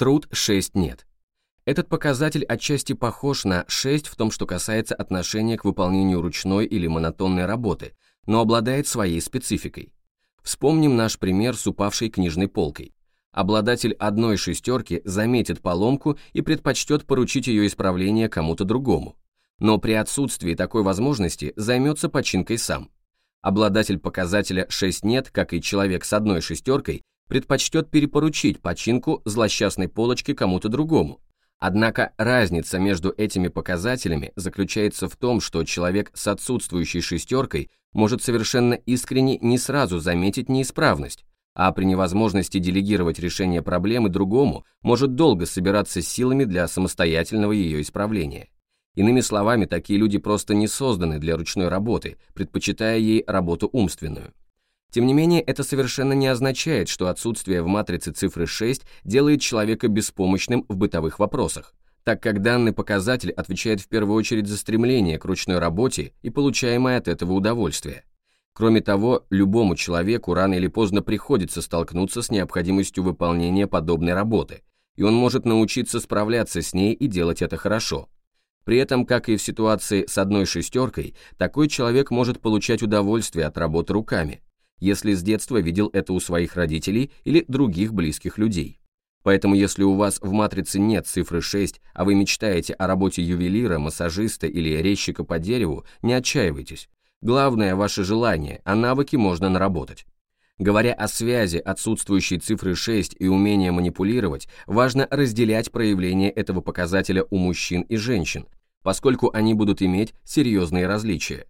Труд 6 нет. Этот показатель отчасти похож на 6 в том, что касается отношения к выполнению ручной или монотонной работы, но обладает своей спецификой. Вспомним наш пример с упавшей книжной полкой. Обладатель одной шестерки заметит поломку и предпочтет поручить ее исправление кому-то другому. Но при отсутствии такой возможности займется починкой сам. Обладатель показателя 6 нет, как и человек с одной шестеркой, предпочтет перепоручить починку злосчастной полочки кому-то другому. Однако разница между этими показателями заключается в том, что человек с отсутствующей шестеркой может совершенно искренне не сразу заметить неисправность, а при невозможности делегировать решение проблемы другому может долго собираться силами для самостоятельного ее исправления. Иными словами, такие люди просто не созданы для ручной работы, предпочитая ей работу умственную. Тем не менее, это совершенно не означает, что отсутствие в матрице цифры 6 делает человека беспомощным в бытовых вопросах, так как данный показатель отвечает в первую очередь за стремление к ручной работе и получаемое от этого удовольствие. Кроме того, любому человеку рано или поздно приходится столкнуться с необходимостью выполнения подобной работы, и он может научиться справляться с ней и делать это хорошо. При этом, как и в ситуации с одной шестеркой, такой человек может получать удовольствие от работы руками, если с детства видел это у своих родителей или других близких людей. Поэтому если у вас в матрице нет цифры 6, а вы мечтаете о работе ювелира, массажиста или резчика по дереву, не отчаивайтесь. Главное – ваше желание, а навыки можно наработать. Говоря о связи отсутствующей цифры 6 и умения манипулировать, важно разделять проявление этого показателя у мужчин и женщин, поскольку они будут иметь серьезные различия.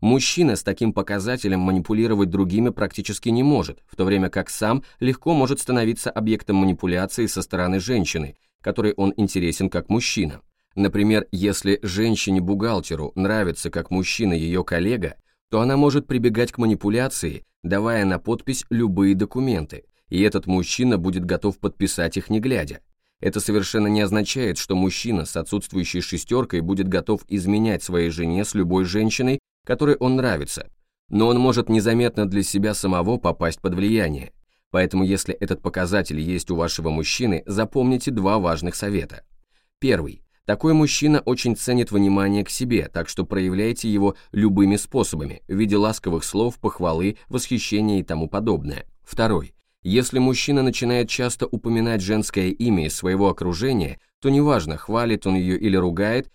Мужчина с таким показателем манипулировать другими практически не может, в то время как сам легко может становиться объектом манипуляции со стороны женщины, которой он интересен как мужчина. Например, если женщине-бухгалтеру нравится как мужчина ее коллега, то она может прибегать к манипуляции, давая на подпись любые документы, и этот мужчина будет готов подписать их не глядя. Это совершенно не означает, что мужчина с отсутствующей шестеркой будет готов изменять своей жене с любой женщиной, которой он нравится, но он может незаметно для себя самого попасть под влияние. Поэтому если этот показатель есть у вашего мужчины, запомните два важных совета. Первый. Такой мужчина очень ценит внимание к себе, так что проявляйте его любыми способами, в виде ласковых слов, похвалы, восхищения и тому подобное. Второй. Если мужчина начинает часто упоминать женское имя из своего окружения, то неважно, хвалит он ее или ругает,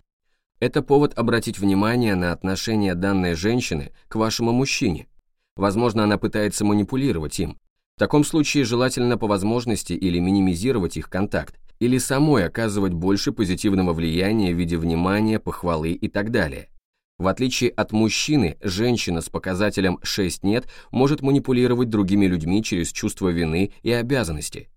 это повод обратить внимание на отношение данной женщины к вашему мужчине. Возможно, она пытается манипулировать им. В таком случае желательно по возможности или минимизировать их контакт, или самой оказывать больше позитивного влияния в виде внимания, похвалы и так далее. В отличие от мужчины, женщина с показателем 6 нет может манипулировать другими людьми через чувство вины и обязанности.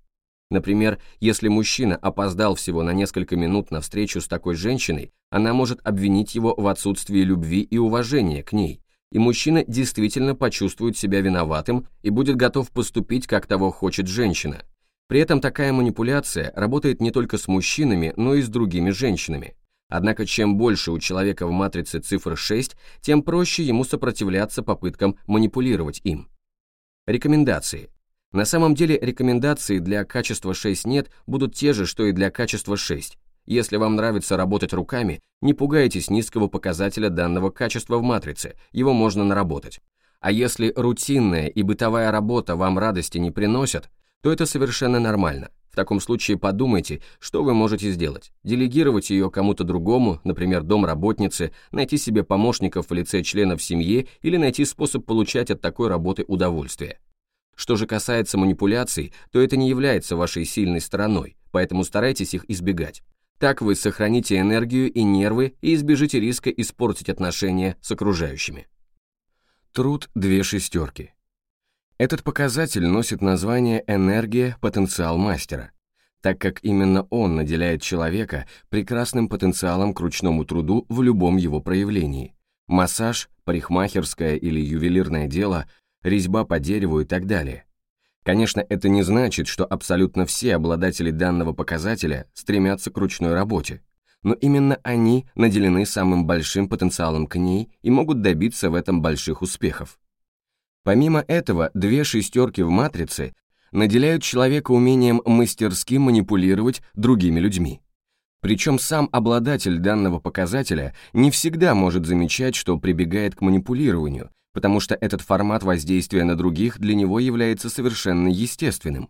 Например, если мужчина опоздал всего на несколько минут на встречу с такой женщиной, она может обвинить его в отсутствии любви и уважения к ней, и мужчина действительно почувствует себя виноватым и будет готов поступить, как того хочет женщина – при этом такая манипуляция работает не только с мужчинами, но и с другими женщинами. Однако чем больше у человека в матрице цифр 6, тем проще ему сопротивляться попыткам манипулировать им. Рекомендации. На самом деле рекомендации для качества 6 нет будут те же, что и для качества 6. Если вам нравится работать руками, не пугайтесь низкого показателя данного качества в матрице, его можно наработать. А если рутинная и бытовая работа вам радости не приносят, то это совершенно нормально. В таком случае подумайте, что вы можете сделать. Делегировать ее кому-то другому, например, домработнице, найти себе помощников в лице членов семьи или найти способ получать от такой работы удовольствие. Что же касается манипуляций, то это не является вашей сильной стороной, поэтому старайтесь их избегать. Так вы сохраните энергию и нервы и избежите риска испортить отношения с окружающими. Труд две шестерки. Этот показатель носит название «энергия, потенциал мастера», так как именно он наделяет человека прекрасным потенциалом к ручному труду в любом его проявлении. Массаж, парикмахерское или ювелирное дело, резьба по дереву и так далее. Конечно, это не значит, что абсолютно все обладатели данного показателя стремятся к ручной работе, но именно они наделены самым большим потенциалом к ней и могут добиться в этом больших успехов. Помимо этого, две шестерки в матрице наделяют человека умением мастерски манипулировать другими людьми. Причем сам обладатель данного показателя не всегда может замечать, что прибегает к манипулированию, потому что этот формат воздействия на других для него является совершенно естественным.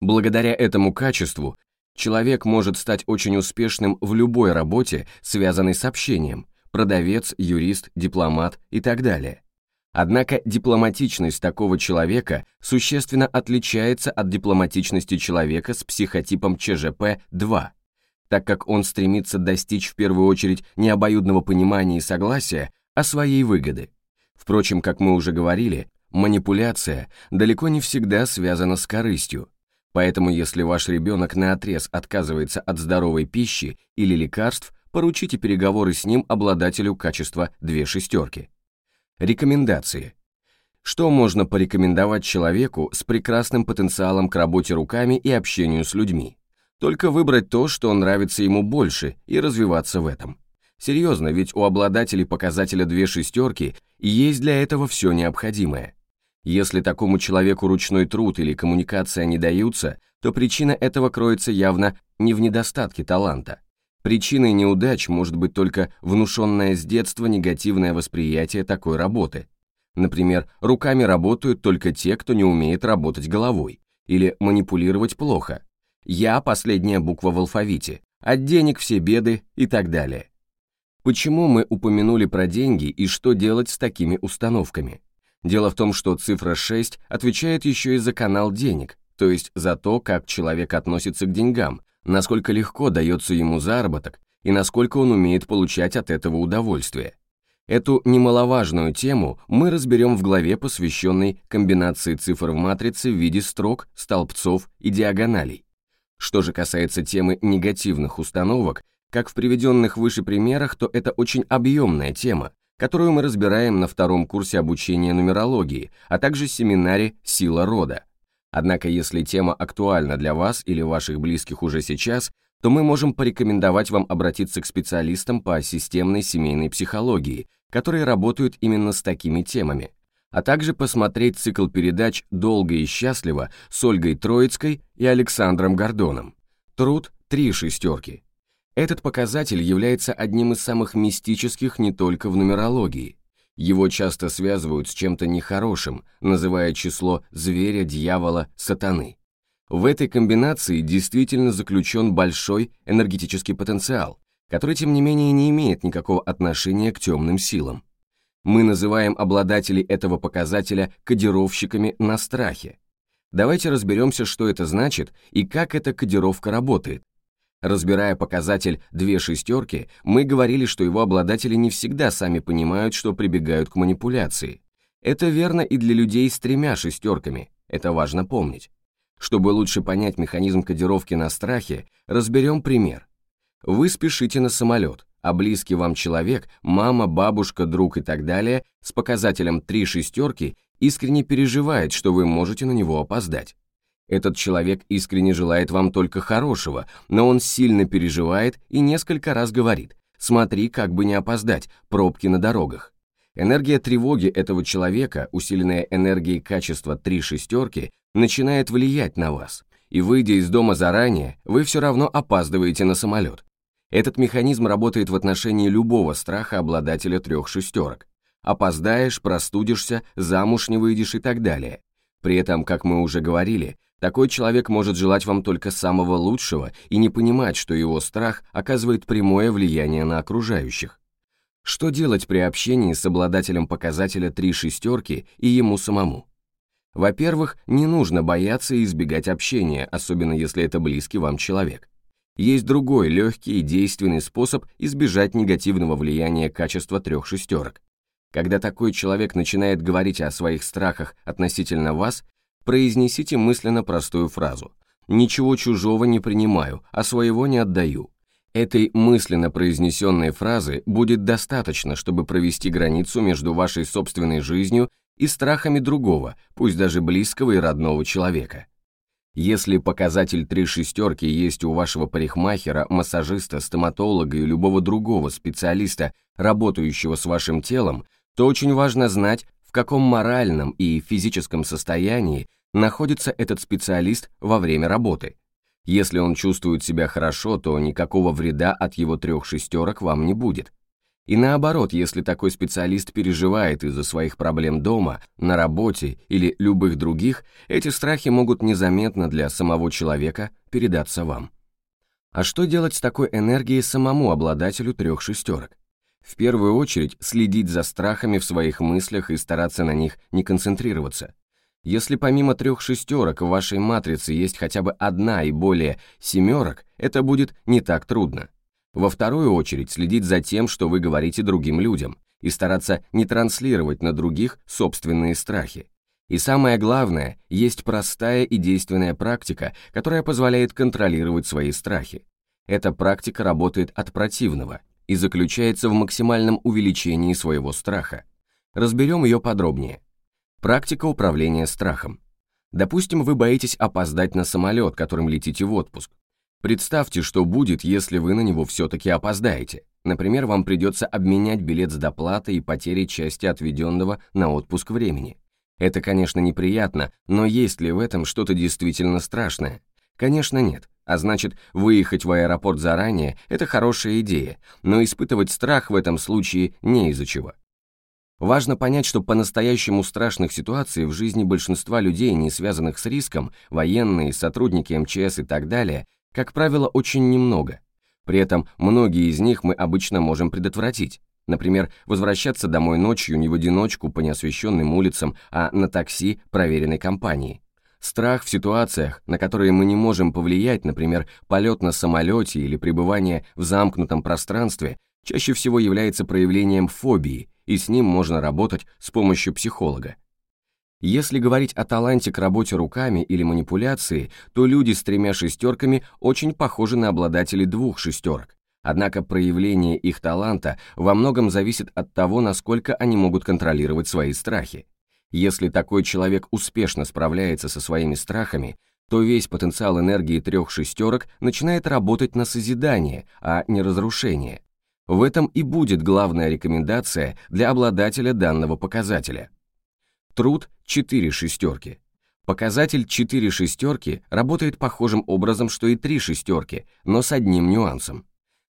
Благодаря этому качеству человек может стать очень успешным в любой работе, связанной с общением, продавец, юрист, дипломат и так далее. Однако дипломатичность такого человека существенно отличается от дипломатичности человека с психотипом ЧЖП-2, так как он стремится достичь в первую очередь не обоюдного понимания и согласия, а своей выгоды. Впрочем, как мы уже говорили, манипуляция далеко не всегда связана с корыстью, поэтому если ваш ребенок наотрез отказывается от здоровой пищи или лекарств, поручите переговоры с ним обладателю качества две шестерки. Рекомендации. Что можно порекомендовать человеку с прекрасным потенциалом к работе руками и общению с людьми? Только выбрать то, что нравится ему больше, и развиваться в этом. Серьезно, ведь у обладателей показателя две шестерки есть для этого все необходимое. Если такому человеку ручной труд или коммуникация не даются, то причина этого кроется явно не в недостатке таланта, Причиной неудач может быть только внушенное с детства негативное восприятие такой работы. Например, руками работают только те, кто не умеет работать головой, или манипулировать плохо. Я – последняя буква в алфавите, от денег все беды и так далее. Почему мы упомянули про деньги и что делать с такими установками? Дело в том, что цифра 6 отвечает еще и за канал денег, то есть за то, как человек относится к деньгам, насколько легко дается ему заработок и насколько он умеет получать от этого удовольствие. Эту немаловажную тему мы разберем в главе, посвященной комбинации цифр в матрице в виде строк, столбцов и диагоналей. Что же касается темы негативных установок, как в приведенных выше примерах, то это очень объемная тема, которую мы разбираем на втором курсе обучения нумерологии, а также семинаре «Сила рода». Однако, если тема актуальна для вас или ваших близких уже сейчас, то мы можем порекомендовать вам обратиться к специалистам по системной семейной психологии, которые работают именно с такими темами, а также посмотреть цикл передач «Долго и счастливо» с Ольгой Троицкой и Александром Гордоном. Труд «Три шестерки». Этот показатель является одним из самых мистических не только в нумерологии. Его часто связывают с чем-то нехорошим, называя число зверя, дьявола, сатаны. В этой комбинации действительно заключен большой энергетический потенциал, который, тем не менее, не имеет никакого отношения к темным силам. Мы называем обладателей этого показателя кодировщиками на страхе. Давайте разберемся, что это значит и как эта кодировка работает, Разбирая показатель «две шестерки», мы говорили, что его обладатели не всегда сами понимают, что прибегают к манипуляции. Это верно и для людей с тремя шестерками, это важно помнить. Чтобы лучше понять механизм кодировки на страхе, разберем пример. Вы спешите на самолет, а близкий вам человек, мама, бабушка, друг и так далее, с показателем три шестерки искренне переживает, что вы можете на него опоздать. Этот человек искренне желает вам только хорошего, но он сильно переживает и несколько раз говорит «смотри, как бы не опоздать, пробки на дорогах». Энергия тревоги этого человека, усиленная энергией качества три шестерки, начинает влиять на вас, и выйдя из дома заранее, вы все равно опаздываете на самолет. Этот механизм работает в отношении любого страха обладателя трех шестерок. Опоздаешь, простудишься, замуж не выйдешь и так далее. При этом, как мы уже говорили, такой человек может желать вам только самого лучшего и не понимать, что его страх оказывает прямое влияние на окружающих. Что делать при общении с обладателем показателя три шестерки и ему самому? Во-первых, не нужно бояться и избегать общения, особенно если это близкий вам человек. Есть другой легкий и действенный способ избежать негативного влияния качества трех шестерок. Когда такой человек начинает говорить о своих страхах относительно вас, произнесите мысленно простую фразу «Ничего чужого не принимаю, а своего не отдаю». Этой мысленно произнесенной фразы будет достаточно, чтобы провести границу между вашей собственной жизнью и страхами другого, пусть даже близкого и родного человека. Если показатель три шестерки есть у вашего парикмахера, массажиста, стоматолога и любого другого специалиста, работающего с вашим телом, то очень важно знать, каком моральном и физическом состоянии находится этот специалист во время работы. Если он чувствует себя хорошо, то никакого вреда от его трех шестерок вам не будет. И наоборот, если такой специалист переживает из-за своих проблем дома, на работе или любых других, эти страхи могут незаметно для самого человека передаться вам. А что делать с такой энергией самому обладателю трех шестерок? В первую очередь следить за страхами в своих мыслях и стараться на них не концентрироваться. Если помимо трех шестерок в вашей матрице есть хотя бы одна и более семерок, это будет не так трудно. Во вторую очередь следить за тем, что вы говорите другим людям, и стараться не транслировать на других собственные страхи. И самое главное, есть простая и действенная практика, которая позволяет контролировать свои страхи. Эта практика работает от противного и заключается в максимальном увеличении своего страха. Разберем ее подробнее. Практика управления страхом. Допустим, вы боитесь опоздать на самолет, которым летите в отпуск. Представьте, что будет, если вы на него все-таки опоздаете. Например, вам придется обменять билет с доплатой и потерей части отведенного на отпуск времени. Это, конечно, неприятно, но есть ли в этом что-то действительно страшное? Конечно, нет. А значит, выехать в аэропорт заранее – это хорошая идея, но испытывать страх в этом случае не из-за чего. Важно понять, что по-настоящему страшных ситуаций в жизни большинства людей, не связанных с риском, военные, сотрудники МЧС и так далее, как правило, очень немного. При этом многие из них мы обычно можем предотвратить. Например, возвращаться домой ночью не в одиночку по неосвещенным улицам, а на такси проверенной компании. Страх в ситуациях, на которые мы не можем повлиять, например, полет на самолете или пребывание в замкнутом пространстве, чаще всего является проявлением фобии, и с ним можно работать с помощью психолога. Если говорить о таланте к работе руками или манипуляции, то люди с тремя шестерками очень похожи на обладателей двух шестерок. Однако проявление их таланта во многом зависит от того, насколько они могут контролировать свои страхи. Если такой человек успешно справляется со своими страхами, то весь потенциал энергии трех шестерок начинает работать на созидание, а не разрушение. В этом и будет главная рекомендация для обладателя данного показателя. Труд 4 шестерки. Показатель 4 шестерки работает похожим образом, что и 3 шестерки, но с одним нюансом.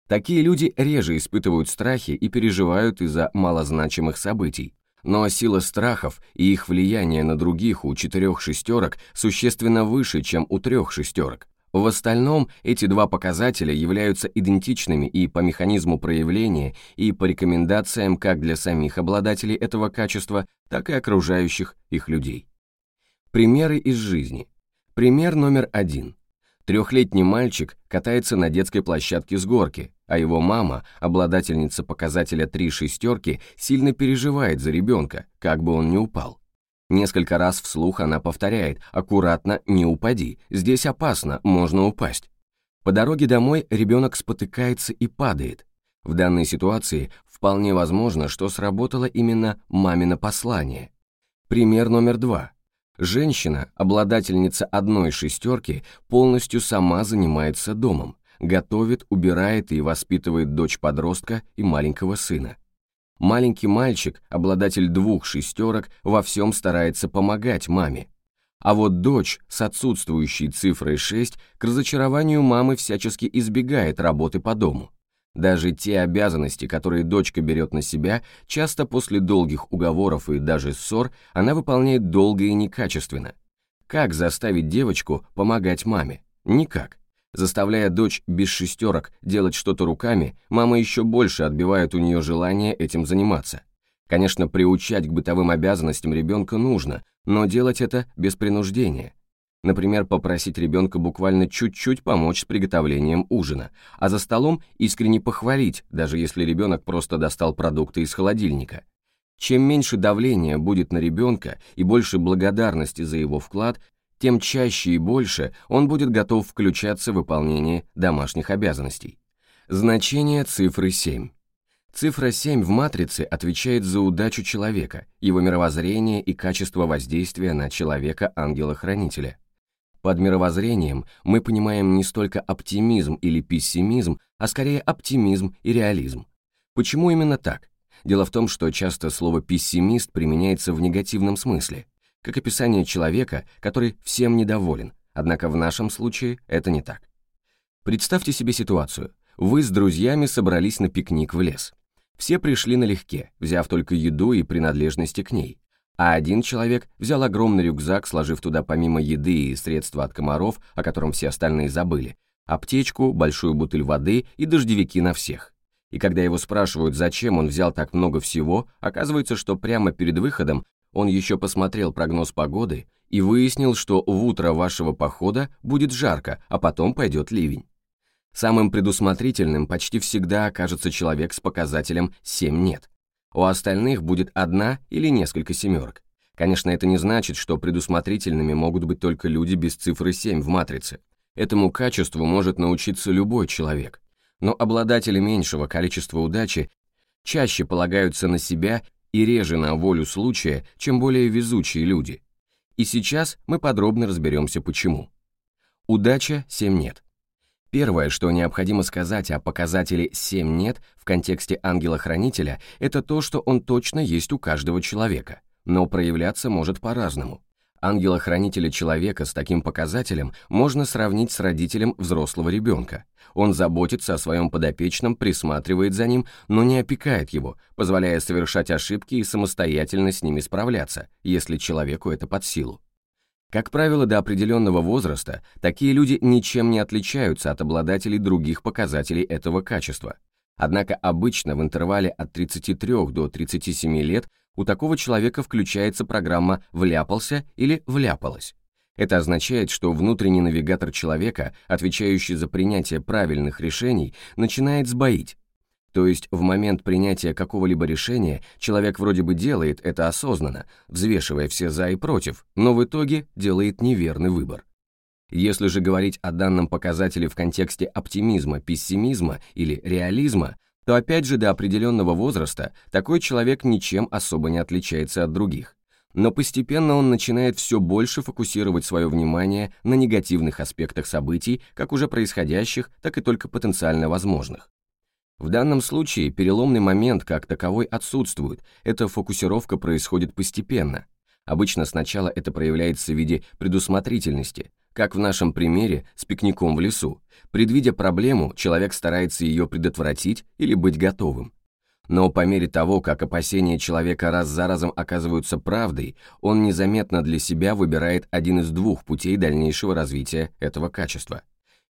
Такие люди реже испытывают страхи и переживают из-за малозначимых событий. Но сила страхов и их влияние на других у четырех шестерок существенно выше, чем у трех шестерок. В остальном эти два показателя являются идентичными и по механизму проявления, и по рекомендациям как для самих обладателей этого качества, так и окружающих их людей. Примеры из жизни. Пример номер один. Трехлетний мальчик катается на детской площадке с горки, а его мама, обладательница показателя три шестерки, сильно переживает за ребенка, как бы он ни упал. Несколько раз вслух она повторяет «аккуратно, не упади, здесь опасно, можно упасть». По дороге домой ребенок спотыкается и падает. В данной ситуации вполне возможно, что сработало именно мамино послание. Пример номер два. Женщина, обладательница одной шестерки, полностью сама занимается домом, готовит, убирает и воспитывает дочь-подростка и маленького сына. Маленький мальчик, обладатель двух шестерок, во всем старается помогать маме. А вот дочь с отсутствующей цифрой 6 к разочарованию мамы всячески избегает работы по дому. Даже те обязанности, которые дочка берет на себя, часто после долгих уговоров и даже ссор, она выполняет долго и некачественно. Как заставить девочку помогать маме? Никак. Заставляя дочь без шестерок делать что-то руками, мама еще больше отбивает у нее желание этим заниматься. Конечно, приучать к бытовым обязанностям ребенка нужно, но делать это без принуждения. Например, попросить ребенка буквально чуть-чуть помочь с приготовлением ужина, а за столом искренне похвалить, даже если ребенок просто достал продукты из холодильника. Чем меньше давления будет на ребенка и больше благодарности за его вклад, тем чаще и больше он будет готов включаться в выполнение домашних обязанностей. Значение цифры 7. Цифра 7 в матрице отвечает за удачу человека, его мировоззрение и качество воздействия на человека ангела-хранителя. Под мировоззрением мы понимаем не столько оптимизм или пессимизм, а скорее оптимизм и реализм. Почему именно так? Дело в том, что часто слово «пессимист» применяется в негативном смысле. как описание человека, который всем недоволен, однако в нашем случае это не так. Представьте себе ситуацию. Вы с друзьями собрались на пикник в лес. Все пришли налегке, взяв только еду и принадлежности к ней. А один человек взял огромный рюкзак, сложив туда помимо еды и средства от комаров, о котором все остальные забыли, аптечку, большую бутыль воды и дождевики на всех. И когда его спрашивают, зачем он взял так много всего, оказывается, что прямо перед выходом он еще посмотрел прогноз погоды и выяснил, что в утро вашего похода будет жарко, а потом пойдет ливень. Самым предусмотрительным почти всегда окажется человек с показателем 7 «нет». У остальных будет одна или несколько семерок. Конечно, это не значит, что предусмотрительными могут быть только люди без цифры 7 в матрице. Этому качеству может научиться любой человек. Но обладатели меньшего количества удачи чаще полагаются на себя и реже на волю случая, чем более везучие люди. И сейчас мы подробно разберемся почему. Удача 7 нет. Первое, что необходимо сказать о показателе 7 нет в контексте ангела-хранителя, это то, что он точно есть у каждого человека, но проявляться может по-разному. Ангела-хранителя человека с таким показателем можно сравнить с родителем взрослого ребенка. Он заботится о своем подопечном, присматривает за ним, но не опекает его, позволяя совершать ошибки и самостоятельно с ними справляться, если человеку это под силу. Как правило, до определенного возраста такие люди ничем не отличаются от обладателей других показателей этого качества. Однако обычно в интервале от 33 до 37 лет у такого человека включается программа «вляпался» или «вляпалась». Это означает, что внутренний навигатор человека, отвечающий за принятие правильных решений, начинает сбоить. То есть в момент принятия какого-либо решения человек вроде бы делает это осознанно, взвешивая все «за» и «против», но в итоге делает неверный выбор. Если же говорить о данном показателе в контексте оптимизма, пессимизма или реализма, то опять же до определенного возраста такой человек ничем особо не отличается от других. Но постепенно он начинает все больше фокусировать свое внимание на негативных аспектах событий, как уже происходящих, так и только потенциально возможных. В данном случае переломный момент как таковой отсутствует, эта фокусировка происходит постепенно. Обычно сначала это проявляется в виде предусмотрительности, как в нашем примере с пикником в лесу. Предвидя проблему, человек старается ее предотвратить или быть готовым. Но по мере того, как опасения человека раз за разом оказываются правдой, он незаметно для себя выбирает один из двух путей дальнейшего развития этого качества.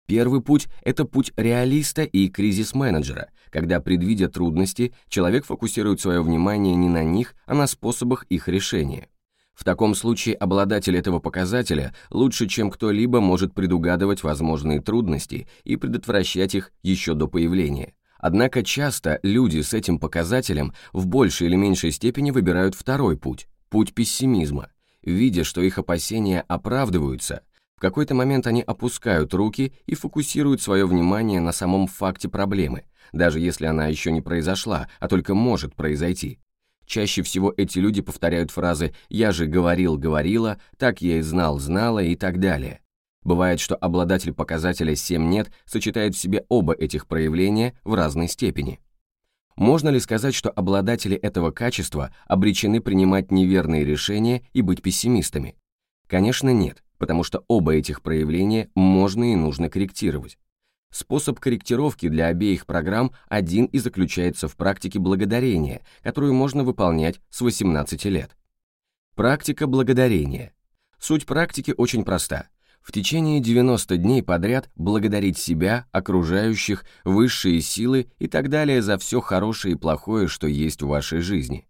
Первый путь – это путь реалиста и кризис-менеджера, когда, предвидя трудности, человек фокусирует свое внимание не на них, а на способах их решения. В таком случае обладатель этого показателя лучше, чем кто-либо может предугадывать возможные трудности и предотвращать их еще до появления. Однако часто люди с этим показателем в большей или меньшей степени выбирают второй путь – путь пессимизма. Видя, что их опасения оправдываются, какой-то момент они опускают руки и фокусируют свое внимание на самом факте проблемы, даже если она еще не произошла, а только может произойти. Чаще всего эти люди повторяют фразы «я же говорил, говорила», «так я и знал, знала» и так далее. Бывает, что обладатель показателя 7 «нет» сочетает в себе оба этих проявления в разной степени. Можно ли сказать, что обладатели этого качества обречены принимать неверные решения и быть пессимистами? Конечно, нет, потому что оба этих проявления можно и нужно корректировать. Способ корректировки для обеих программ один и заключается в практике благодарения, которую можно выполнять с 18 лет. Практика благодарения. Суть практики очень проста. В течение 90 дней подряд благодарить себя, окружающих, высшие силы и так далее за все хорошее и плохое, что есть в вашей жизни.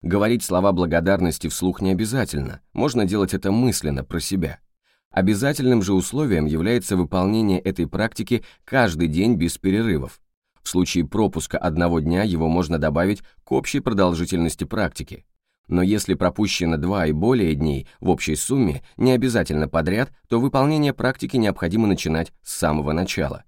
Говорить слова благодарности вслух не обязательно, можно делать это мысленно, про себя. Обязательным же условием является выполнение этой практики каждый день без перерывов. В случае пропуска одного дня его можно добавить к общей продолжительности практики. Но если пропущено два и более дней в общей сумме, не обязательно подряд, то выполнение практики необходимо начинать с самого начала.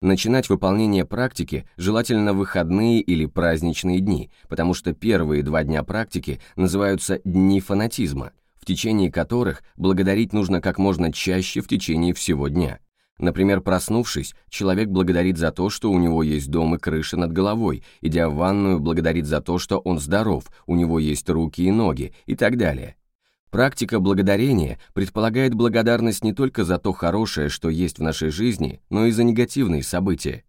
Начинать выполнение практики желательно выходные или праздничные дни, потому что первые два дня практики называются «дни фанатизма», в течение которых благодарить нужно как можно чаще в течение всего дня. Например, проснувшись, человек благодарит за то, что у него есть дом и крыша над головой, идя в ванную, благодарит за то, что он здоров, у него есть руки и ноги и так далее. Практика благодарения предполагает благодарность не только за то хорошее, что есть в нашей жизни, но и за негативные события.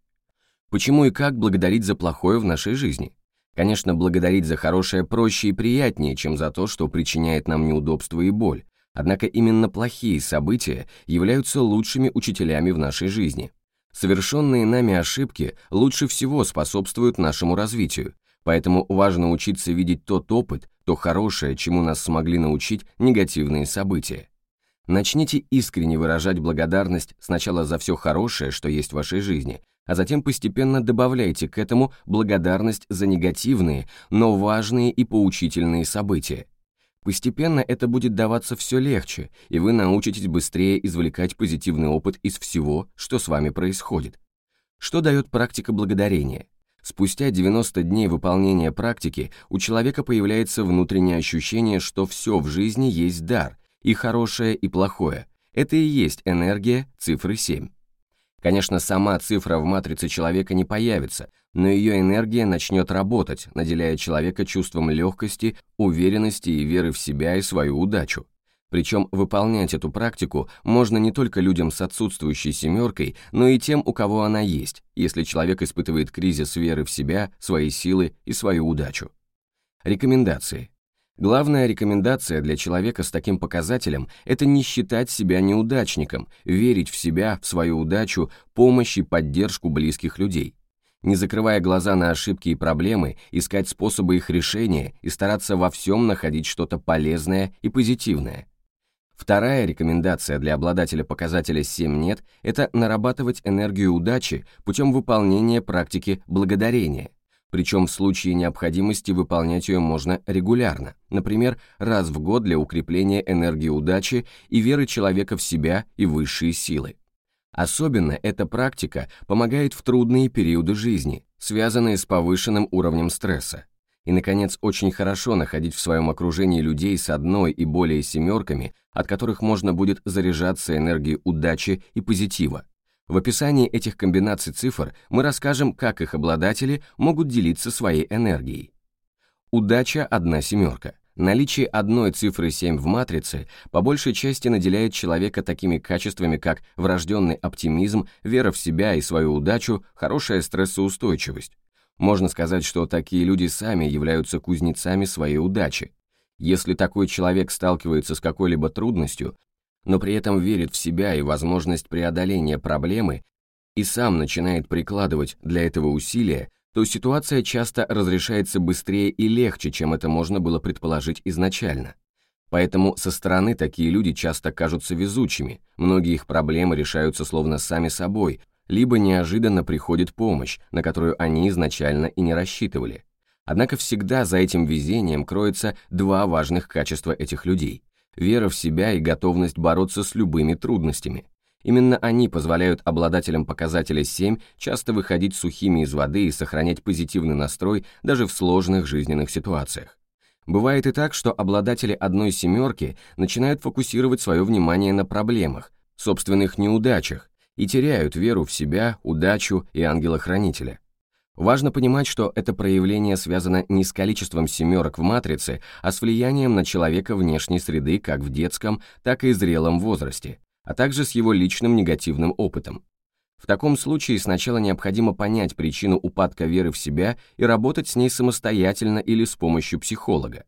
Почему и как благодарить за плохое в нашей жизни? Конечно, благодарить за хорошее проще и приятнее, чем за то, что причиняет нам неудобства и боль, однако именно плохие события являются лучшими учителями в нашей жизни. Совершенные нами ошибки лучше всего способствуют нашему развитию, поэтому важно учиться видеть тот опыт, то хорошее, чему нас смогли научить негативные события. Начните искренне выражать благодарность сначала за все хорошее, что есть в вашей жизни, а затем постепенно добавляйте к этому благодарность за негативные, но важные и поучительные события. Постепенно это будет даваться все легче, и вы научитесь быстрее извлекать позитивный опыт из всего, что с вами происходит. Что дает практика благодарения? Спустя 90 дней выполнения практики у человека появляется внутреннее ощущение, что все в жизни есть дар, и хорошее, и плохое. Это и есть энергия цифры 7. Конечно, сама цифра в матрице человека не появится, но ее энергия начнет работать, наделяя человека чувством легкости, уверенности и веры в себя и свою удачу. Причем выполнять эту практику можно не только людям с отсутствующей семеркой, но и тем, у кого она есть, если человек испытывает кризис веры в себя, свои силы и свою удачу. Рекомендации. Главная рекомендация для человека с таким показателем – это не считать себя неудачником, верить в себя, в свою удачу, помощь и поддержку близких людей. Не закрывая глаза на ошибки и проблемы, искать способы их решения и стараться во всем находить что-то полезное и позитивное. Вторая рекомендация для обладателя показателя 7 «нет» – это нарабатывать энергию удачи путем выполнения практики благодарения – причем в случае необходимости выполнять ее можно регулярно, например, раз в год для укрепления энергии удачи и веры человека в себя и высшие силы. Особенно эта практика помогает в трудные периоды жизни, связанные с повышенным уровнем стресса. И, наконец, очень хорошо находить в своем окружении людей с одной и более семерками, от которых можно будет заряжаться энергией удачи и позитива, в описании этих комбинаций цифр мы расскажем, как их обладатели могут делиться своей энергией. Удача – одна семерка. Наличие одной цифры 7 в матрице по большей части наделяет человека такими качествами, как врожденный оптимизм, вера в себя и свою удачу, хорошая стрессоустойчивость. Можно сказать, что такие люди сами являются кузнецами своей удачи. Если такой человек сталкивается с какой-либо трудностью, но при этом верит в себя и возможность преодоления проблемы и сам начинает прикладывать для этого усилия, то ситуация часто разрешается быстрее и легче, чем это можно было предположить изначально. Поэтому со стороны такие люди часто кажутся везучими, многие их проблемы решаются словно сами собой, либо неожиданно приходит помощь, на которую они изначально и не рассчитывали. Однако всегда за этим везением кроется два важных качества этих людей вера в себя и готовность бороться с любыми трудностями. Именно они позволяют обладателям показателя 7 часто выходить сухими из воды и сохранять позитивный настрой даже в сложных жизненных ситуациях. Бывает и так, что обладатели одной семерки начинают фокусировать свое внимание на проблемах, собственных неудачах и теряют веру в себя, удачу и ангела-хранителя. Важно понимать, что это проявление связано не с количеством семерок в матрице, а с влиянием на человека внешней среды как в детском, так и зрелом возрасте, а также с его личным негативным опытом. В таком случае сначала необходимо понять причину упадка веры в себя и работать с ней самостоятельно или с помощью психолога.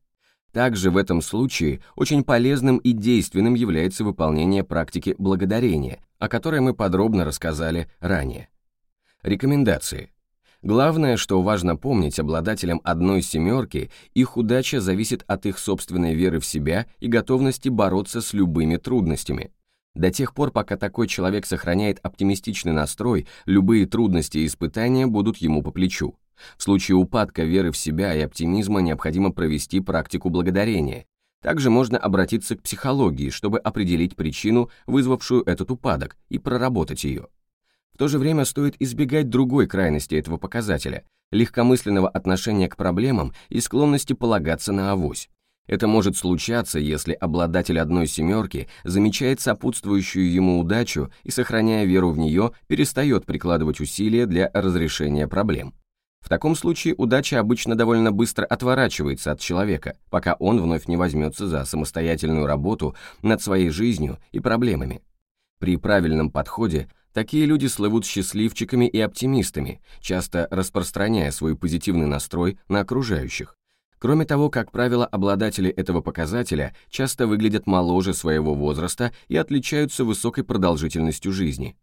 Также в этом случае очень полезным и действенным является выполнение практики благодарения, о которой мы подробно рассказали ранее. Рекомендации. Главное, что важно помнить обладателям одной семерки, их удача зависит от их собственной веры в себя и готовности бороться с любыми трудностями. До тех пор, пока такой человек сохраняет оптимистичный настрой, любые трудности и испытания будут ему по плечу. В случае упадка веры в себя и оптимизма необходимо провести практику благодарения. Также можно обратиться к психологии, чтобы определить причину, вызвавшую этот упадок, и проработать ее. В то же время стоит избегать другой крайности этого показателя – легкомысленного отношения к проблемам и склонности полагаться на авось. Это может случаться, если обладатель одной семерки замечает сопутствующую ему удачу и, сохраняя веру в нее, перестает прикладывать усилия для разрешения проблем. В таком случае удача обычно довольно быстро отворачивается от человека, пока он вновь не возьмется за самостоятельную работу над своей жизнью и проблемами. При правильном подходе такие люди слывут счастливчиками и оптимистами, часто распространяя свой позитивный настрой на окружающих. Кроме того, как правило, обладатели этого показателя часто выглядят моложе своего возраста и отличаются высокой продолжительностью жизни.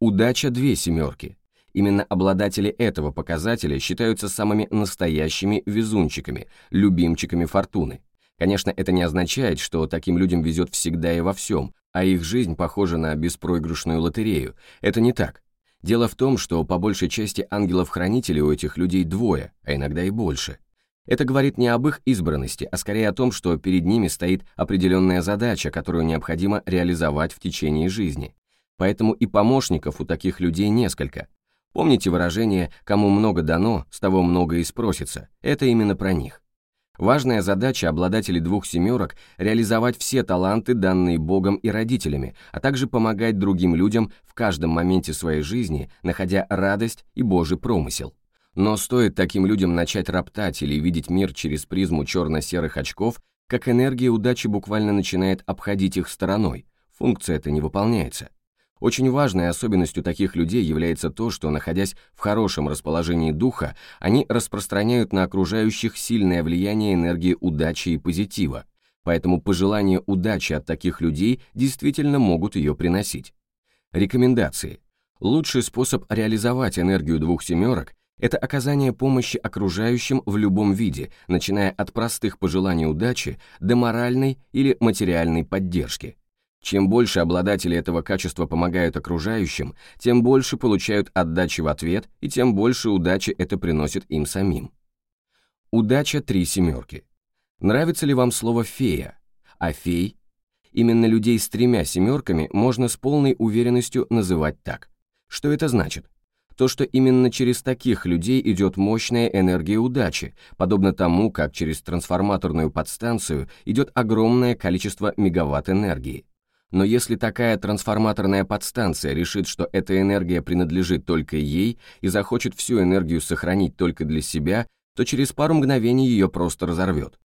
Удача две семерки – Именно обладатели этого показателя считаются самыми настоящими везунчиками, любимчиками фортуны. Конечно, это не означает, что таким людям везет всегда и во всем, а их жизнь похожа на беспроигрышную лотерею. Это не так. Дело в том, что по большей части ангелов-хранителей у этих людей двое, а иногда и больше. Это говорит не об их избранности, а скорее о том, что перед ними стоит определенная задача, которую необходимо реализовать в течение жизни. Поэтому и помощников у таких людей несколько, Помните выражение «кому много дано, с того много и спросится» – это именно про них. Важная задача обладателей двух семерок – реализовать все таланты, данные Богом и родителями, а также помогать другим людям в каждом моменте своей жизни, находя радость и Божий промысел. Но стоит таким людям начать роптать или видеть мир через призму черно-серых очков, как энергия удачи буквально начинает обходить их стороной, функция эта не выполняется. Очень важной особенностью таких людей является то, что, находясь в хорошем расположении духа, они распространяют на окружающих сильное влияние энергии удачи и позитива, поэтому пожелания удачи от таких людей действительно могут ее приносить. Рекомендации. Лучший способ реализовать энергию двух семерок – это оказание помощи окружающим в любом виде, начиная от простых пожеланий удачи до моральной или материальной поддержки – чем больше обладатели этого качества помогают окружающим, тем больше получают отдачи в ответ и тем больше удачи это приносит им самим. Удача три семерки. Нравится ли вам слово «фея»? А фей? Именно людей с тремя семерками можно с полной уверенностью называть так. Что это значит? То, что именно через таких людей идет мощная энергия удачи, подобно тому, как через трансформаторную подстанцию идет огромное количество мегаватт энергии. Но если такая трансформаторная подстанция решит, что эта энергия принадлежит только ей и захочет всю энергию сохранить только для себя, то через пару мгновений ее просто разорвет.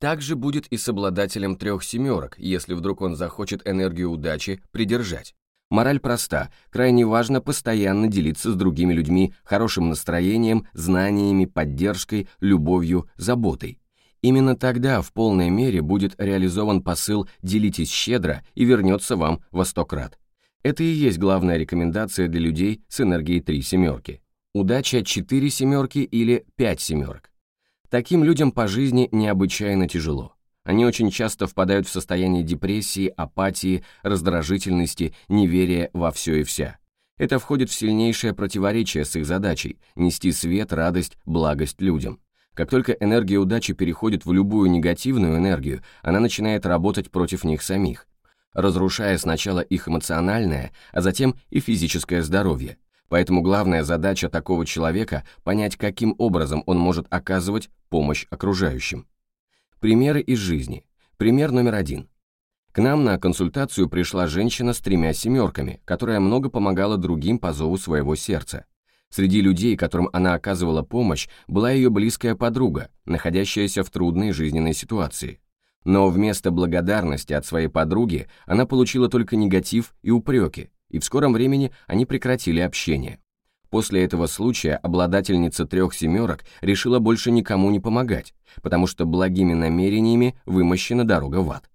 Так же будет и с обладателем трех семерок, если вдруг он захочет энергию удачи придержать. Мораль проста, крайне важно постоянно делиться с другими людьми хорошим настроением, знаниями, поддержкой, любовью, заботой. Именно тогда в полной мере будет реализован посыл «делитесь щедро» и вернется вам во сто крат. Это и есть главная рекомендация для людей с энергией три семерки. Удача четыре семерки или пять семерок. Таким людям по жизни необычайно тяжело. Они очень часто впадают в состояние депрессии, апатии, раздражительности, неверия во все и вся. Это входит в сильнейшее противоречие с их задачей – нести свет, радость, благость людям. Как только энергия удачи переходит в любую негативную энергию, она начинает работать против них самих, разрушая сначала их эмоциональное, а затем и физическое здоровье. Поэтому главная задача такого человека – понять, каким образом он может оказывать помощь окружающим. Примеры из жизни. Пример номер один. К нам на консультацию пришла женщина с тремя семерками, которая много помогала другим по зову своего сердца. Среди людей, которым она оказывала помощь, была ее близкая подруга, находящаяся в трудной жизненной ситуации. Но вместо благодарности от своей подруги она получила только негатив и упреки, и в скором времени они прекратили общение. После этого случая обладательница трех семерок решила больше никому не помогать, потому что благими намерениями вымощена дорога в ад.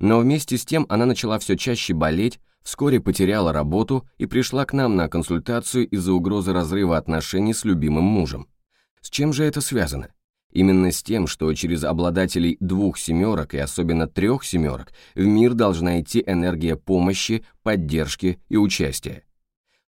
Но вместе с тем она начала все чаще болеть, вскоре потеряла работу и пришла к нам на консультацию из-за угрозы разрыва отношений с любимым мужем. С чем же это связано? Именно с тем, что через обладателей двух семерок и особенно трех семерок в мир должна идти энергия помощи, поддержки и участия.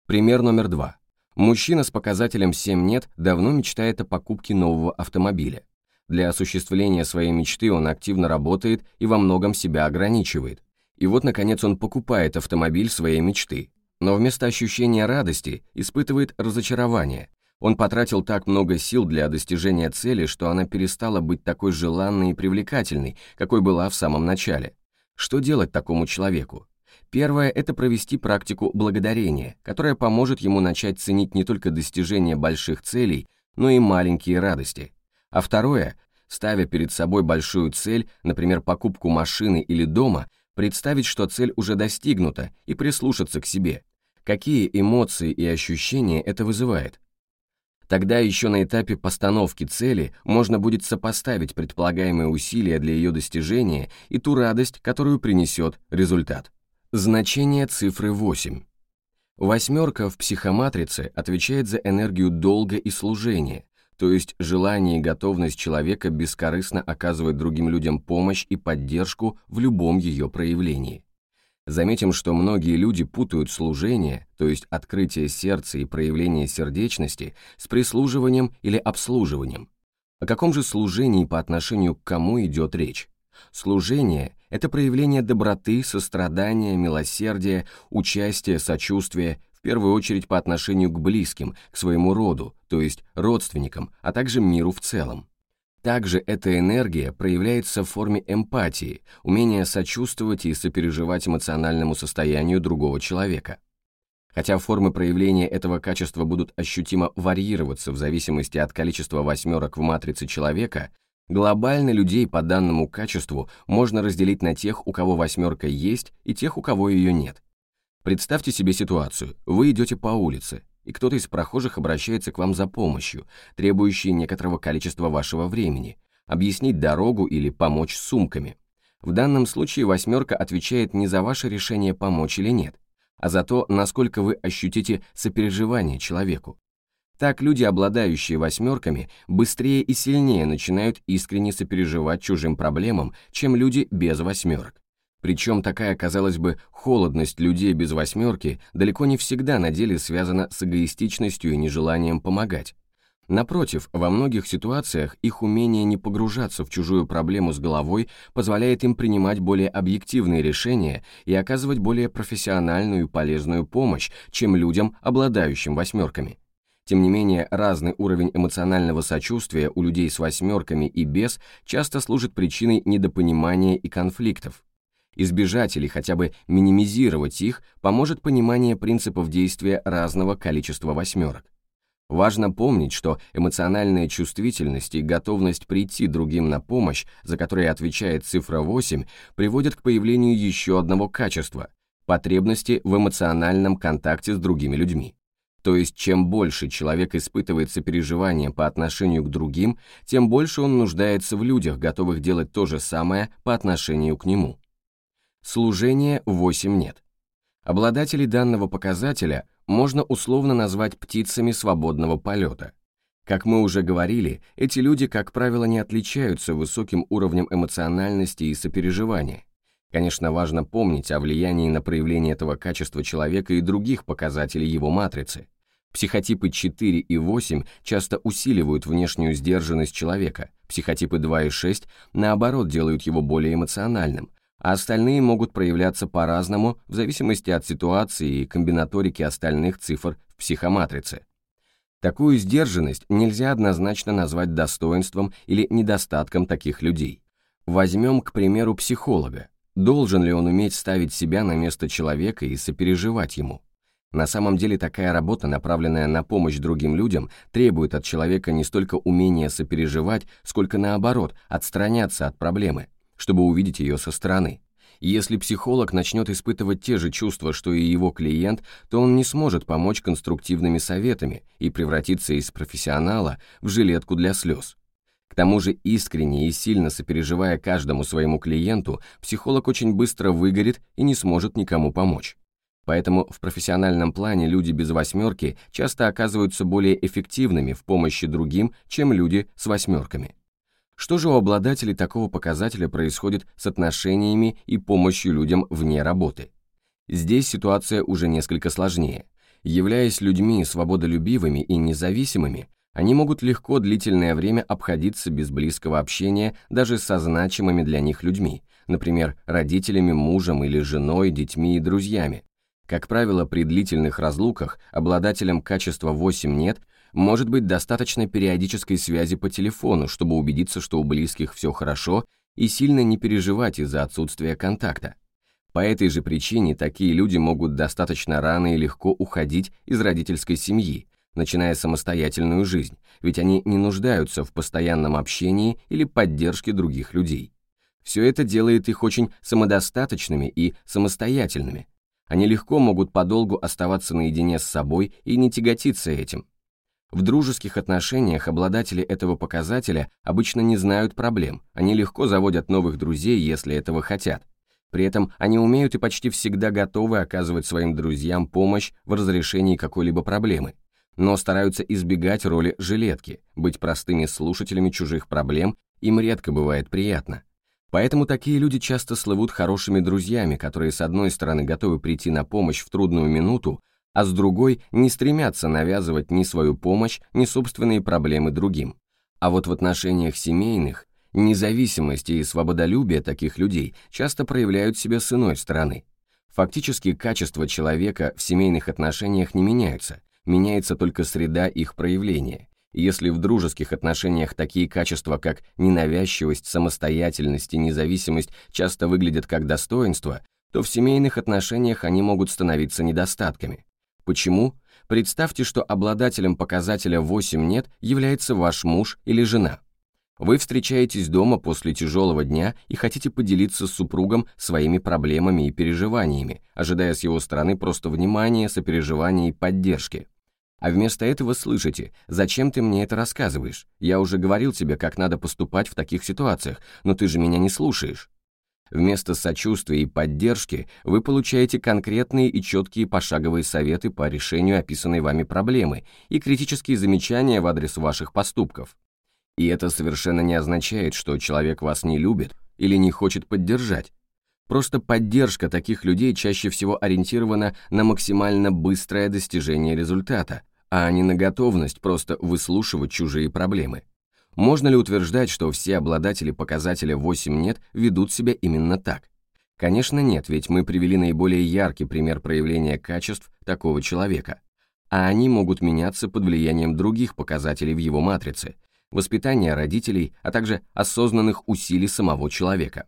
Пример номер два. Мужчина с показателем 7 нет давно мечтает о покупке нового автомобиля. Для осуществления своей мечты он активно работает и во многом себя ограничивает, и вот, наконец, он покупает автомобиль своей мечты. Но вместо ощущения радости испытывает разочарование. Он потратил так много сил для достижения цели, что она перестала быть такой желанной и привлекательной, какой была в самом начале. Что делать такому человеку? Первое – это провести практику благодарения, которая поможет ему начать ценить не только достижение больших целей, но и маленькие радости. А второе, ставя перед собой большую цель, например, покупку машины или дома, представить, что цель уже достигнута, и прислушаться к себе. Какие эмоции и ощущения это вызывает? Тогда еще на этапе постановки цели можно будет сопоставить предполагаемые усилия для ее достижения и ту радость, которую принесет результат. Значение цифры 8. Восьмерка в психоматрице отвечает за энергию долга и служения, то есть желание и готовность человека бескорыстно оказывать другим людям помощь и поддержку в любом ее проявлении. Заметим, что многие люди путают служение, то есть открытие сердца и проявление сердечности, с прислуживанием или обслуживанием. О каком же служении по отношению к кому идет речь? Служение – это проявление доброты, сострадания, милосердия, участия, сочувствия, первую очередь по отношению к близким, к своему роду, то есть родственникам, а также миру в целом. Также эта энергия проявляется в форме эмпатии, умения сочувствовать и сопереживать эмоциональному состоянию другого человека. Хотя формы проявления этого качества будут ощутимо варьироваться в зависимости от количества восьмерок в матрице человека, глобально людей по данному качеству можно разделить на тех, у кого восьмерка есть, и тех, у кого ее нет. Представьте себе ситуацию. Вы идете по улице, и кто-то из прохожих обращается к вам за помощью, требующей некоторого количества вашего времени, объяснить дорогу или помочь с сумками. В данном случае восьмерка отвечает не за ваше решение помочь или нет, а за то, насколько вы ощутите сопереживание человеку. Так люди, обладающие восьмерками, быстрее и сильнее начинают искренне сопереживать чужим проблемам, чем люди без восьмерок. Причем такая, казалось бы, холодность людей без восьмерки далеко не всегда на деле связана с эгоистичностью и нежеланием помогать. Напротив, во многих ситуациях их умение не погружаться в чужую проблему с головой позволяет им принимать более объективные решения и оказывать более профессиональную и полезную помощь, чем людям, обладающим восьмерками. Тем не менее, разный уровень эмоционального сочувствия у людей с восьмерками и без часто служит причиной недопонимания и конфликтов. Избежать или хотя бы минимизировать их поможет понимание принципов действия разного количества восьмерок. Важно помнить, что эмоциональная чувствительность и готовность прийти другим на помощь, за которой отвечает цифра 8, приводят к появлению еще одного качества – потребности в эмоциональном контакте с другими людьми. То есть, чем больше человек испытывает сопереживание по отношению к другим, тем больше он нуждается в людях, готовых делать то же самое по отношению к нему. Служения 8 нет. Обладателей данного показателя можно условно назвать птицами свободного полета. Как мы уже говорили, эти люди, как правило, не отличаются высоким уровнем эмоциональности и сопереживания. Конечно, важно помнить о влиянии на проявление этого качества человека и других показателей его матрицы. Психотипы 4 и 8 часто усиливают внешнюю сдержанность человека, психотипы 2 и 6, наоборот, делают его более эмоциональным, а остальные могут проявляться по-разному в зависимости от ситуации и комбинаторики остальных цифр в психоматрице. Такую сдержанность нельзя однозначно назвать достоинством или недостатком таких людей. Возьмем, к примеру, психолога. Должен ли он уметь ставить себя на место человека и сопереживать ему? На самом деле такая работа, направленная на помощь другим людям, требует от человека не столько умения сопереживать, сколько наоборот, отстраняться от проблемы, чтобы увидеть ее со стороны. Если психолог начнет испытывать те же чувства, что и его клиент, то он не сможет помочь конструктивными советами и превратиться из профессионала в жилетку для слез. К тому же искренне и сильно сопереживая каждому своему клиенту, психолог очень быстро выгорит и не сможет никому помочь. Поэтому в профессиональном плане люди без восьмерки часто оказываются более эффективными в помощи другим, чем люди с восьмерками. Что же у обладателей такого показателя происходит с отношениями и помощью людям вне работы? Здесь ситуация уже несколько сложнее. Являясь людьми свободолюбивыми и независимыми, они могут легко длительное время обходиться без близкого общения даже со значимыми для них людьми, например, родителями, мужем или женой, детьми и друзьями. Как правило, при длительных разлуках обладателям качества 8 нет – может быть достаточно периодической связи по телефону, чтобы убедиться, что у близких все хорошо, и сильно не переживать из-за отсутствия контакта. По этой же причине такие люди могут достаточно рано и легко уходить из родительской семьи, начиная самостоятельную жизнь, ведь они не нуждаются в постоянном общении или поддержке других людей. Все это делает их очень самодостаточными и самостоятельными. Они легко могут подолгу оставаться наедине с собой и не тяготиться этим. В дружеских отношениях обладатели этого показателя обычно не знают проблем, они легко заводят новых друзей, если этого хотят. При этом они умеют и почти всегда готовы оказывать своим друзьям помощь в разрешении какой-либо проблемы, но стараются избегать роли жилетки, быть простыми слушателями чужих проблем им редко бывает приятно. Поэтому такие люди часто слывут хорошими друзьями, которые с одной стороны готовы прийти на помощь в трудную минуту, а с другой не стремятся навязывать ни свою помощь, ни собственные проблемы другим. А вот в отношениях семейных независимость и свободолюбие таких людей часто проявляют себя с иной стороны. Фактически качества человека в семейных отношениях не меняются, меняется только среда их проявления, если в дружеских отношениях такие качества, как ненавязчивость, самостоятельность и независимость часто выглядят как достоинства, то в семейных отношениях они могут становиться недостатками. Почему? Представьте, что обладателем показателя 8 «нет» является ваш муж или жена. Вы встречаетесь дома после тяжелого дня и хотите поделиться с супругом своими проблемами и переживаниями, ожидая с его стороны просто внимания, сопереживания и поддержки. А вместо этого слышите, зачем ты мне это рассказываешь? Я уже говорил тебе, как надо поступать в таких ситуациях, но ты же меня не слушаешь. Вместо сочувствия и поддержки вы получаете конкретные и четкие пошаговые советы по решению описанной вами проблемы и критические замечания в адрес ваших поступков. И это совершенно не означает, что человек вас не любит или не хочет поддержать. Просто поддержка таких людей чаще всего ориентирована на максимально быстрое достижение результата, а не на готовность просто выслушивать чужие проблемы. Можно ли утверждать, что все обладатели показателя 8 «нет» ведут себя именно так? Конечно нет, ведь мы привели наиболее яркий пример проявления качеств такого человека. А они могут меняться под влиянием других показателей в его матрице, воспитания родителей, а также осознанных усилий самого человека.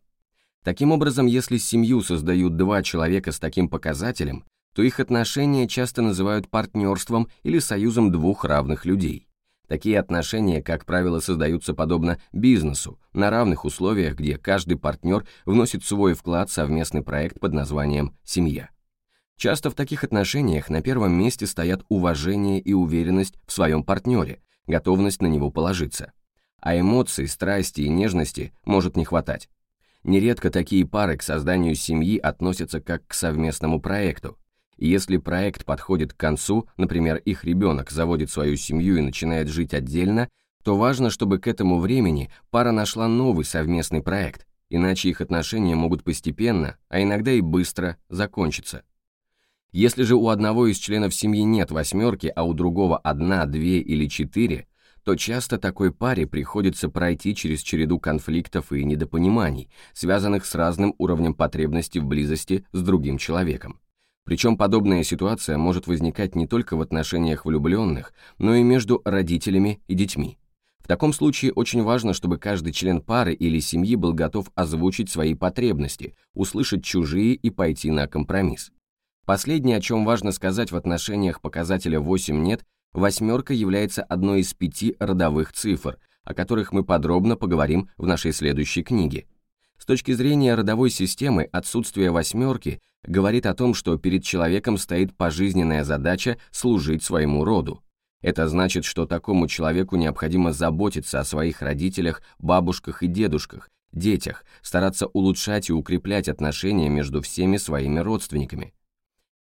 Таким образом, если семью создают два человека с таким показателем, то их отношения часто называют партнерством или союзом двух равных людей. Такие отношения, как правило, создаются подобно бизнесу, на равных условиях, где каждый партнер вносит свой вклад в совместный проект под названием «семья». Часто в таких отношениях на первом месте стоят уважение и уверенность в своем партнере, готовность на него положиться. А эмоций, страсти и нежности может не хватать. Нередко такие пары к созданию семьи относятся как к совместному проекту, если проект подходит к концу, например, их ребенок заводит свою семью и начинает жить отдельно, то важно, чтобы к этому времени пара нашла новый совместный проект, иначе их отношения могут постепенно, а иногда и быстро закончиться. Если же у одного из членов семьи нет восьмерки, а у другого одна, две или четыре, то часто такой паре приходится пройти через череду конфликтов и недопониманий, связанных с разным уровнем потребности в близости с другим человеком. Причем подобная ситуация может возникать не только в отношениях влюбленных, но и между родителями и детьми. В таком случае очень важно, чтобы каждый член пары или семьи был готов озвучить свои потребности, услышать чужие и пойти на компромисс. Последнее, о чем важно сказать в отношениях показателя 8 «нет», восьмерка является одной из пяти родовых цифр, о которых мы подробно поговорим в нашей следующей книге. Точки зрения родовой системы, отсутствие восьмерки говорит о том, что перед человеком стоит пожизненная задача служить своему роду. Это значит, что такому человеку необходимо заботиться о своих родителях, бабушках и дедушках, детях, стараться улучшать и укреплять отношения между всеми своими родственниками.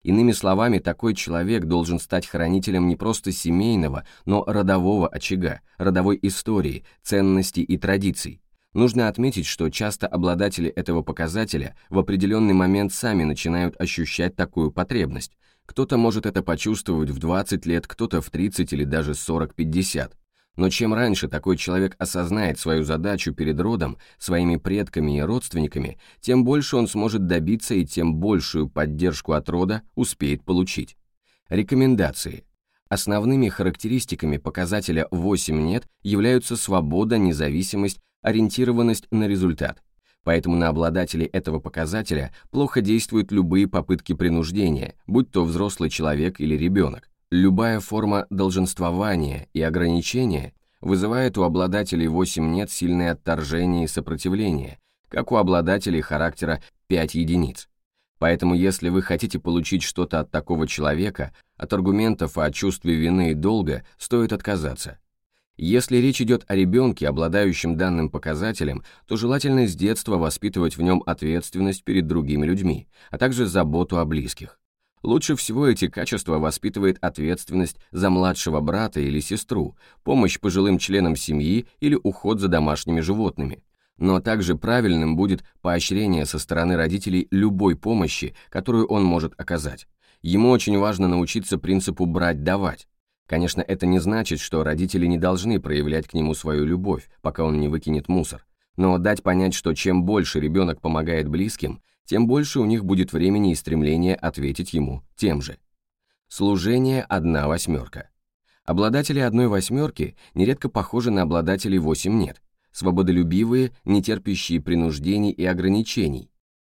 Иными словами, такой человек должен стать хранителем не просто семейного, но родового очага, родовой истории, ценностей и традиций. Нужно отметить, что часто обладатели этого показателя в определенный момент сами начинают ощущать такую потребность. Кто-то может это почувствовать в 20 лет, кто-то в 30 или даже 40-50. Но чем раньше такой человек осознает свою задачу перед родом, своими предками и родственниками, тем больше он сможет добиться и тем большую поддержку от рода успеет получить. Рекомендации. Основными характеристиками показателя 8 «нет» являются свобода, независимость, ориентированность на результат. Поэтому на обладателей этого показателя плохо действуют любые попытки принуждения, будь то взрослый человек или ребенок, Любая форма долженствования и ограничения вызывает у обладателей 8 нет сильное отторжение и сопротивление, как у обладателей характера 5 единиц. Поэтому если вы хотите получить что-то от такого человека, от аргументов о чувстве вины и долга стоит отказаться. Если речь идет о ребенке, обладающем данным показателем, то желательно с детства воспитывать в нем ответственность перед другими людьми, а также заботу о близких. Лучше всего эти качества воспитывает ответственность за младшего брата или сестру, помощь пожилым членам семьи или уход за домашними животными. Но также правильным будет поощрение со стороны родителей любой помощи, которую он может оказать. Ему очень важно научиться принципу «брать-давать». Конечно, это не значит, что родители не должны проявлять к нему свою любовь, пока он не выкинет мусор. Но дать понять, что чем больше ребенок помогает близким, тем больше у них будет времени и стремления ответить ему тем же. Служение – одна восьмерка. Обладатели одной восьмерки нередко похожи на обладателей восемь нет, свободолюбивые, не терпящие принуждений и ограничений.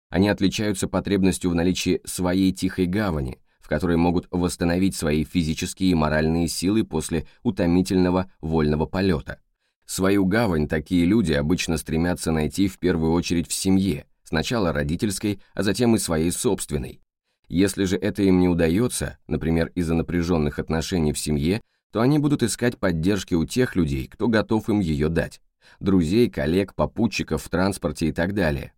Они отличаются потребностью в наличии своей тихой гавани, в которой могут восстановить свои физические и моральные силы после утомительного вольного полета. Свою гавань такие люди обычно стремятся найти в первую очередь в семье, сначала родительской, а затем и своей собственной. Если же это им не удается, например, из-за напряженных отношений в семье, то они будут искать поддержки у тех людей, кто готов им ее дать друзей, коллег, попутчиков в транспорте и так далее.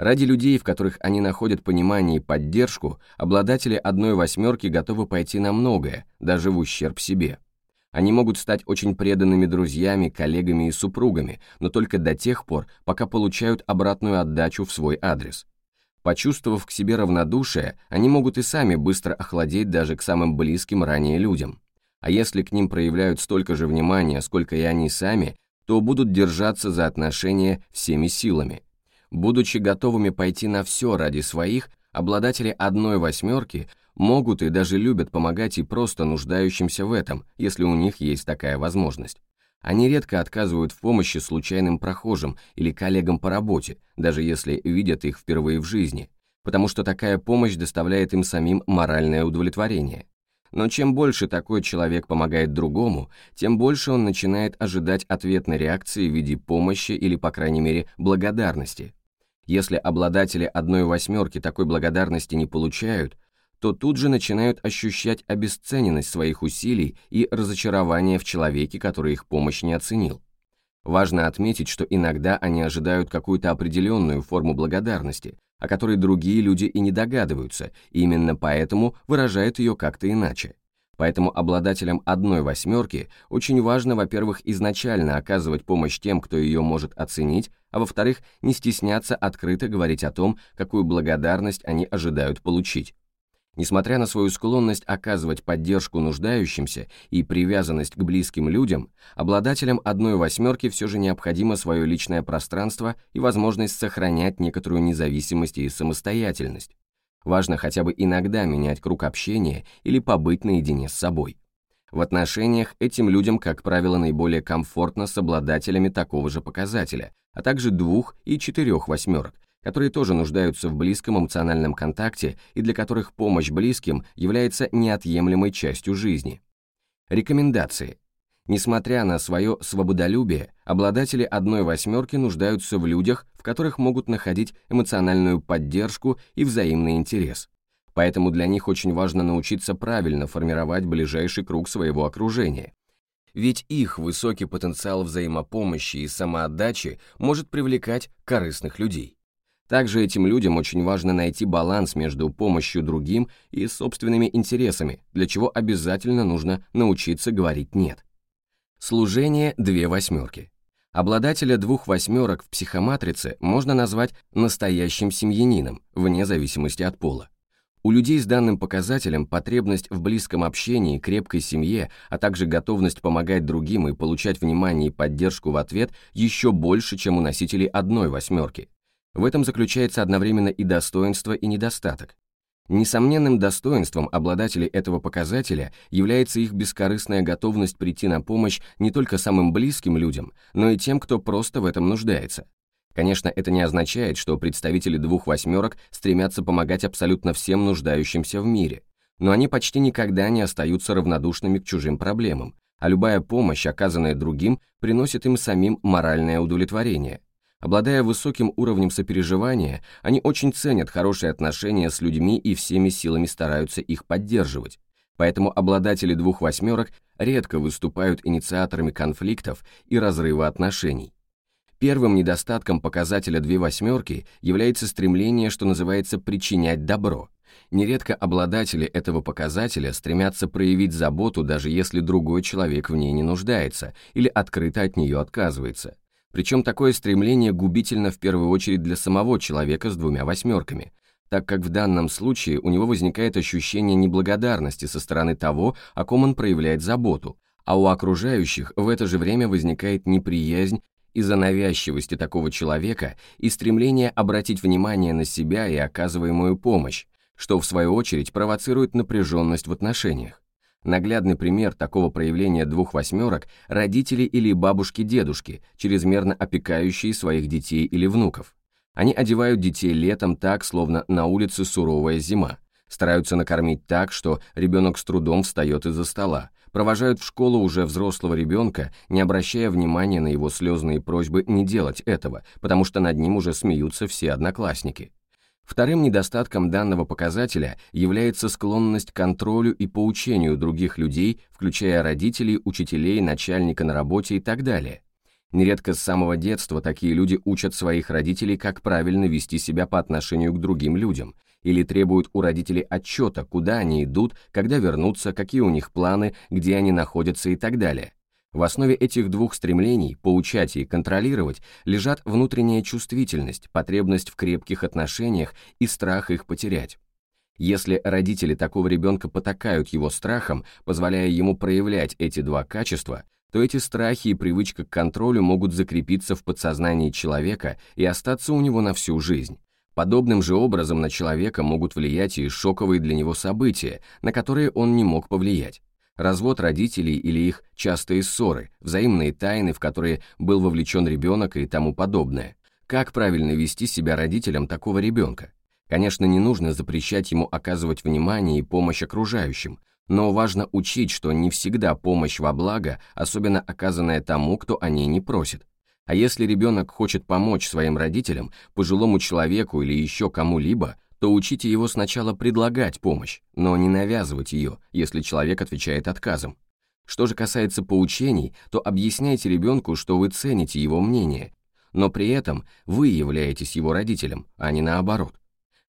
Ради людей, в которых они находят понимание и поддержку, обладатели одной восьмерки готовы пойти на многое, даже в ущерб себе. Они могут стать очень преданными друзьями, коллегами и супругами, но только до тех пор, пока получают обратную отдачу в свой адрес. Почувствовав к себе равнодушие, они могут и сами быстро охладеть даже к самым близким ранее людям. А если к ним проявляют столько же внимания, сколько и они сами, то будут держаться за отношения всеми силами. Будучи готовыми пойти на все ради своих, обладатели одной восьмерки могут и даже любят помогать и просто нуждающимся в этом, если у них есть такая возможность. Они редко отказывают в помощи случайным прохожим или коллегам по работе, даже если видят их впервые в жизни, потому что такая помощь доставляет им самим моральное удовлетворение. Но чем больше такой человек помогает другому, тем больше он начинает ожидать ответной реакции в виде помощи или, по крайней мере, благодарности. Если обладатели одной восьмерки такой благодарности не получают, то тут же начинают ощущать обесцененность своих усилий и разочарование в человеке, который их помощь не оценил. Важно отметить, что иногда они ожидают какую-то определенную форму благодарности, о которой другие люди и не догадываются, и именно поэтому выражают ее как-то иначе. Поэтому обладателям одной восьмерки очень важно, во-первых, изначально оказывать помощь тем, кто ее может оценить, а во-вторых, не стесняться открыто говорить о том, какую благодарность они ожидают получить. Несмотря на свою склонность оказывать поддержку нуждающимся и привязанность к близким людям, обладателям одной восьмерки все же необходимо свое личное пространство и возможность сохранять некоторую независимость и самостоятельность. Важно хотя бы иногда менять круг общения или побыть наедине с собой. В отношениях этим людям, как правило, наиболее комфортно с обладателями такого же показателя, а также двух и четырех восьмерок, которые тоже нуждаются в близком эмоциональном контакте и для которых помощь близким является неотъемлемой частью жизни. Рекомендации. Несмотря на свое свободолюбие, обладатели одной восьмерки нуждаются в людях, в которых могут находить эмоциональную поддержку и взаимный интерес. Поэтому для них очень важно научиться правильно формировать ближайший круг своего окружения. Ведь их высокий потенциал взаимопомощи и самоотдачи может привлекать корыстных людей. Также этим людям очень важно найти баланс между помощью другим и собственными интересами, для чего обязательно нужно научиться говорить «нет». Служение две восьмерки. Обладателя двух восьмерок в психоматрице можно назвать настоящим семьянином, вне зависимости от пола. У людей с данным показателем потребность в близком общении, крепкой семье, а также готовность помогать другим и получать внимание и поддержку в ответ еще больше, чем у носителей одной восьмерки. В этом заключается одновременно и достоинство, и недостаток. Несомненным достоинством обладателей этого показателя является их бескорыстная готовность прийти на помощь не только самым близким людям, но и тем, кто просто в этом нуждается. Конечно, это не означает, что представители двух восьмерок стремятся помогать абсолютно всем нуждающимся в мире, Но они почти никогда не остаются равнодушными к чужим проблемам, а любая помощь, оказанная другим, приносит им самим моральное удовлетворение. Обладая высоким уровнем сопереживания, они очень ценят хорошие отношения с людьми и всеми силами стараются их поддерживать. Поэтому обладатели двух восьмерок редко выступают инициаторами конфликтов и разрыва отношений. Первым недостатком показателя две восьмерки является стремление, что называется, причинять добро. Нередко обладатели этого показателя стремятся проявить заботу, даже если другой человек в ней не нуждается или открыто от нее отказывается. Причем такое стремление губительно в первую очередь для самого человека с двумя восьмерками, так как в данном случае у него возникает ощущение неблагодарности со стороны того, о ком он проявляет заботу, а у окружающих в это же время возникает неприязнь из-за навязчивости такого человека и стремление обратить внимание на себя и оказываемую помощь, что в свою очередь провоцирует напряженность в отношениях. Наглядный пример такого проявления двух восьмерок – родители или бабушки-дедушки, чрезмерно опекающие своих детей или внуков. Они одевают детей летом так, словно на улице суровая зима, стараются накормить так, что ребенок с трудом встает из-за стола, провожают в школу уже взрослого ребенка, не обращая внимания на его слезные просьбы не делать этого, потому что над ним уже смеются все одноклассники. Вторым недостатком данного показателя является склонность к контролю и поучению других людей, включая родителей, учителей, начальника на работе и так далее. Нередко с самого детства такие люди учат своих родителей, как правильно вести себя по отношению к другим людям, или требуют у родителей отчета, куда они идут, когда вернутся, какие у них планы, где они находятся и так далее. В основе этих двух стремлений, поучать и контролировать, лежат внутренняя чувствительность, потребность в крепких отношениях и страх их потерять. Если родители такого ребенка потакают его страхом, позволяя ему проявлять эти два качества, то эти страхи и привычка к контролю могут закрепиться в подсознании человека и остаться у него на всю жизнь. Подобным же образом на человека могут влиять и шоковые для него события, на которые он не мог повлиять. Развод родителей или их частые ссоры, взаимные тайны, в которые был вовлечен ребенок и тому подобное. Как правильно вести себя родителям такого ребенка? Конечно, не нужно запрещать ему оказывать внимание и помощь окружающим, но важно учить, что не всегда помощь во благо, особенно оказанная тому, кто о ней не просит. А если ребенок хочет помочь своим родителям, пожилому человеку или еще кому-либо, то учите его сначала предлагать помощь, но не навязывать ее, если человек отвечает отказом. Что же касается поучений, то объясняйте ребенку, что вы цените его мнение, но при этом вы являетесь его родителем, а не наоборот.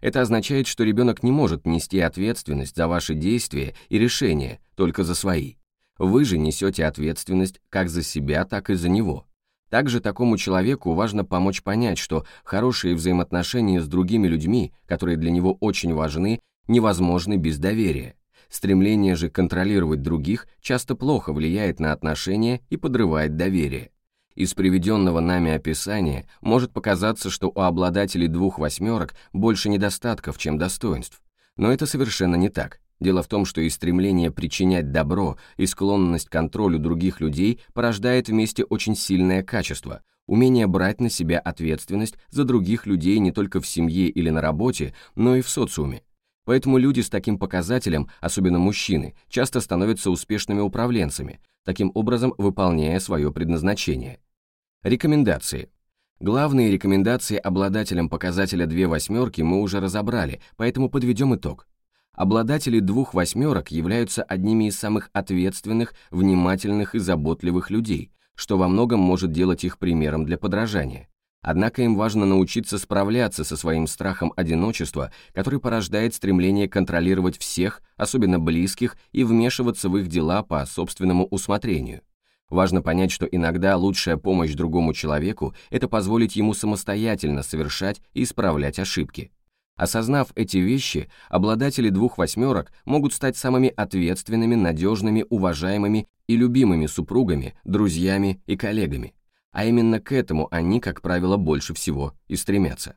Это означает, что ребенок не может нести ответственность за ваши действия и решения, только за свои. Вы же несете ответственность как за себя, так и за него. Также такому человеку важно помочь понять, что хорошие взаимоотношения с другими людьми, которые для него очень важны, невозможны без доверия. Стремление же контролировать других часто плохо влияет на отношения и подрывает доверие. Из приведенного нами описания может показаться, что у обладателей двух восьмерок больше недостатков, чем достоинств. Но это совершенно не так. Дело в том, что и стремление причинять добро, и склонность к контролю других людей порождает вместе очень сильное качество – умение брать на себя ответственность за других людей не только в семье или на работе, но и в социуме. Поэтому люди с таким показателем, особенно мужчины, часто становятся успешными управленцами, таким образом выполняя свое предназначение. Рекомендации. Главные рекомендации обладателям показателя две восьмерки мы уже разобрали, поэтому подведем итог. Обладатели двух восьмерок являются одними из самых ответственных, внимательных и заботливых людей, что во многом может делать их примером для подражания. Однако им важно научиться справляться со своим страхом одиночества, который порождает стремление контролировать всех, особенно близких, и вмешиваться в их дела по собственному усмотрению. Важно понять, что иногда лучшая помощь другому человеку – это позволить ему самостоятельно совершать и исправлять ошибки. Осознав эти вещи, обладатели двух восьмерок могут стать самыми ответственными, надежными, уважаемыми и любимыми супругами, друзьями и коллегами. А именно к этому они, как правило, больше всего и стремятся.